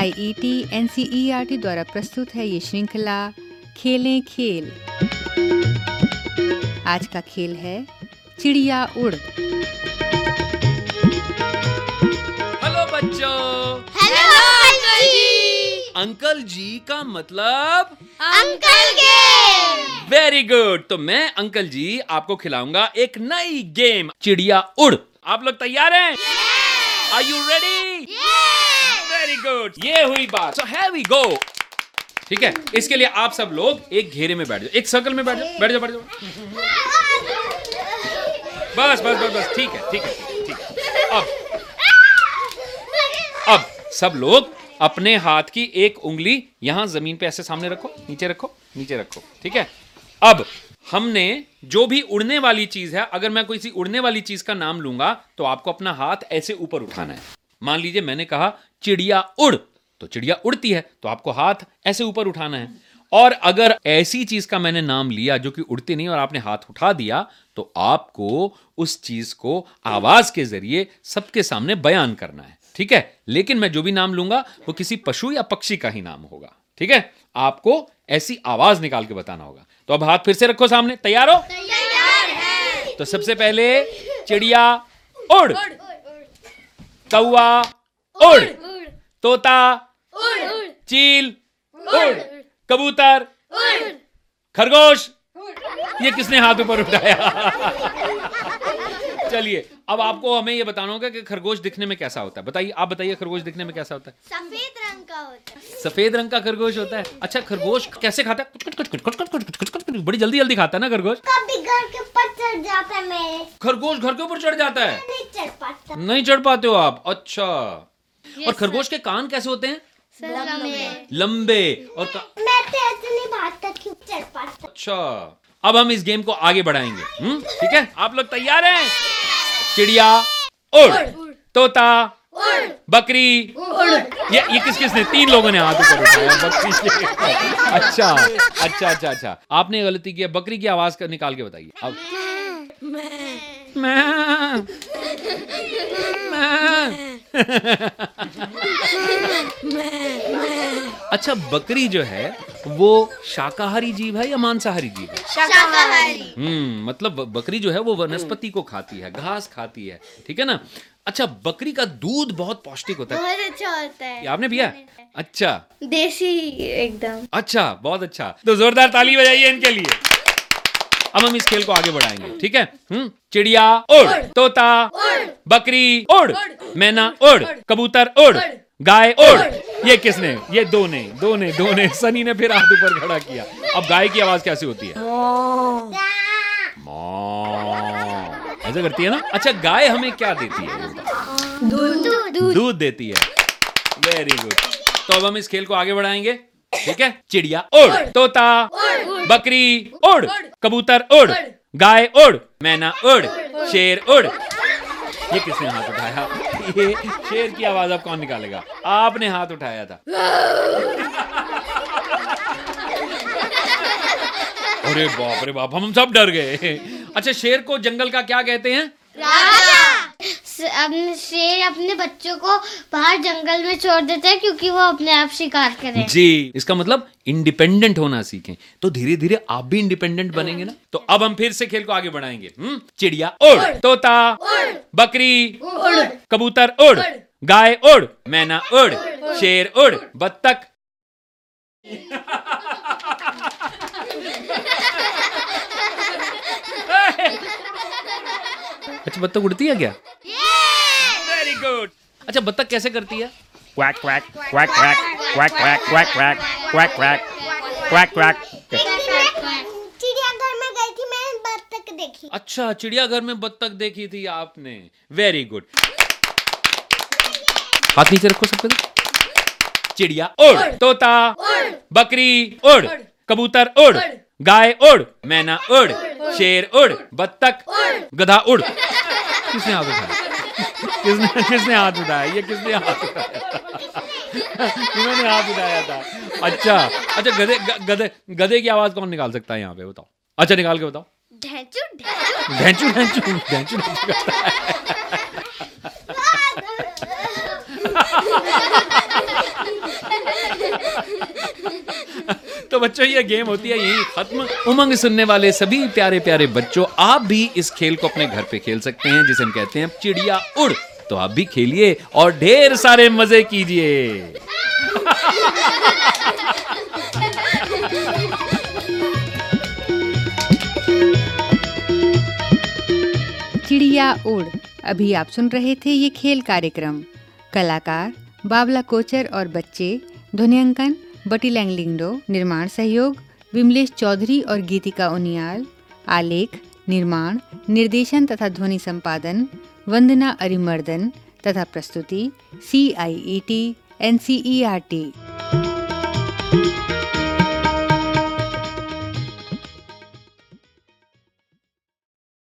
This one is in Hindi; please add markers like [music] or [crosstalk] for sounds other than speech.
I E T N C R T द्वारा प्रस्तुत है ये श्रृंखला खेलें खेल। आज का खेल है चिड़िया उड़। हेलो बच्चों। हेलो अंकल जी अंकल जी का मतलब? अंकल के वेरी गुड तो मैं अंकल जी आपको खिलाऊँगा एक नई गेम चिड़िया उड़। आप लोग तैयार हैं? Are you ready very good ये हुई बात। सो है वी गो ठीक है? इसके लिए आप सब लोग एक घेरे में बैठ जाओ। एक सर्कल में बैठ जाओ। बैठ जाओ बैठ जाओ। बस बस बस बस। ठीक है ठीक है ठीक है। अब अब सब लोग अपने हाथ की एक उंगली यहाँ ज़मीन पे ऐसे सामने रखो नीचे रखो नीचे रखो। ठीक है? अब हमने जो भी उड़ने वाली चीज़ है अगर मैं कोई सी उड़ने वाली चीज़ का नाम लूँगा तो आपको अपना हाथ ऐसे ऊपर उठाना है। मान लीजिए मैंने कहा चिड़िया उड़ तो चिड़िया उड़ती है तो आपको हाथ ऐसे ऊपर उठाना है। और अगर ऐसी चीज़ का मैंने नाम लिया जो कि उड़ती नहीं और आपने हाथ उठा दिया तो आपको उस चीज़ को आवाज़ के ज़रिए सबके सामने बयान करना है ठीक है? लेकिन मैं जो भी नाम लूँगा वो किसी पशु या पक्षी का ही नाम होगा ठीक है? आपको ऐसी आवाज़ निकाल के बताना होगा। तो अब हाथ फिर से रखो सामने तैयार हो? तो सबसे पहले चिड़िया उड़ कौआ उड़ तोता चील उड़ कबूतर खरगोश ये किसने हाथ ऊपर उठाया चलिए अब आपको हमें ये बताना होगा कि खरगोश दिखने में कैसा होता है बताइए आप बताइए खरगोश दिखने में कैसा होता है सफ़ेद रंग का होता है सफ़ेद रंग का खरगोश होता है अच्छा खरगोश कैसे खाता है बड़ी जल्दी जल्दी खाता है ना खरगोश कभी घर के ऊपर चढ़ जाता है मेरे खरगोश घर के ऊपर चढ़ जाता है नहीं चढ़ पाते हो आप अच्छा और खरगोश के कान कैसे होते हैं? लंबे। लंबे। और का... मैं तो अच्छा। अब हम इस गेम को आगे बढ़ाएँगे। हम्म? ठीक है? आप लोग तैयार हैं? चिड़िया उड़। तोता बकरी ये ये किस किसने? तीन लोगों ने हाथ ऊपर उठाया बकरी अच्छा अच्छा अच्छा अच्छा। आपने गलती की है। बकरी की आवाज़ कर निकाल के बताइए। अब मैं। मैं। मैं। [laughs] अच्छा बकरी जो है वो शाकाहारी जीव है या मांसाहारी जीव है? शाकाहारी। हम्म मतलब बकरी जो है वो वनस्पति को खाती है घास खाती है ठीक है ना? अच्छा बकरी का दूध बहुत पौष्टिक होता है। बहुत अच्छा होता है। आपने पिया? अच्छा। देसी एकदम। अच्छा बहुत अच्छा। तो जोरदार ताली बजाइए इनके लिए। अब हम इस खेल को आगे बढ़ाएँगे ठीक है? हम्म चिड़िया उड़ तोता बकरी उड़ मैना उड़ कबूतर उड़ गाय उड़ ये किसने? ये दो ने दो ने दो ने सनी ने फिर हाथ ऊपर खड़ा किया। अब गाय की आवाज़ कैसी होती है। ऐसा करती है ना? अच्छा गाय हमें क्या देती है? दूध। दूध। देती है। वेरी गुड तो अब हम इस खेल को आगे बढ़ाएँगे ठीक है? चिड़िया उड़ तोता बकरी उड़ कबूतर उड़ गाय उड़ मैना उड़ शेर उड़ ये किसने हाथ उठाया? ये शेर की आवाज़ अब कौन निकालेगा? आपने हाथ उठाया था। अरे बाप रे बाप हम सब डर गए। अच्छा शेर को जंगल का क्या कहते हैं? अपने शेर अपने बच्चों को बाहर जंगल में छोड़ देते हैं क्योंकि वो अपने आप शिकार करें। जी इसका मतलब इंडिपेंडेंट होना सीखें। तो धीरे धीरे आप भी इंडिपेंडेंट बनेंगे ना? तो अब हम फिर से खेल को आगे बढ़ाएँगे। हम्म चिड़िया उड़ तोता उड़ बकरी उड़ कबूतर उड़ गाय उड़ मैना उड़ शेर उड़ बत्तख। [laughs] [laughs] अच्छा बत्तख उड़ती है क्या वेरी गुड अच्छा बत्तख कैसे करती है quack quack quack quack quack quack quack quack quack quack quack quack चिड़ियाघर में गई थी मैंने बत्तख देखी अच्छा चिड़ियाघर में बत्तख देखी थी आपने वेरी गुड हाथ नीचे रखो सबके तो चिड़िया उड़ तोता बकरी उड़ कबूतर उड़ गाय उड़ मैना उड़ शेर उड़ बत्तख गधा उड़। किसने हाथ उठाया? किसने किसने हाथ उठाया? ये किसने हाथ उठाया? इन्होंने हाथ उठाया था? अच्छा अच्छा गधे गधे गधे की आवाज़ कौन निकाल सकता है यहाँ पे? बताओ। अच्छा निकाल के बताओ। ढेंचू ढेंचू। ढेंचू ढेंचू ढेंचू ढेंचू करता है। बच्चों, ये गेम होती है, यही खत्म। उमंग सुनने वाले सभी प्यारे प्यारे बच्चों, आप भी इस खेल को अपने घर पे खेल सकते हैं, जिसे हम कहते हैं चिड़िया उड़। तो आप भी खेलिए और ढेर सारे मज़े कीजिए। चिड़िया उड़। अभी आप सुन रहे थे ये खेल कार्यक्रम। कलाकार बाबला कोचर और बच्चे, ध्वनियांकन बटी लैंगलिंगडो, निर्माण सहयोग, विमलेश चौधरी और गीतिका उनियाल, आलेख, निर्माण, निर्देशन तथा ध्वनि संपादन, वंदना अरिमर्दन तथा प्रस्तुति C I E T N C E R T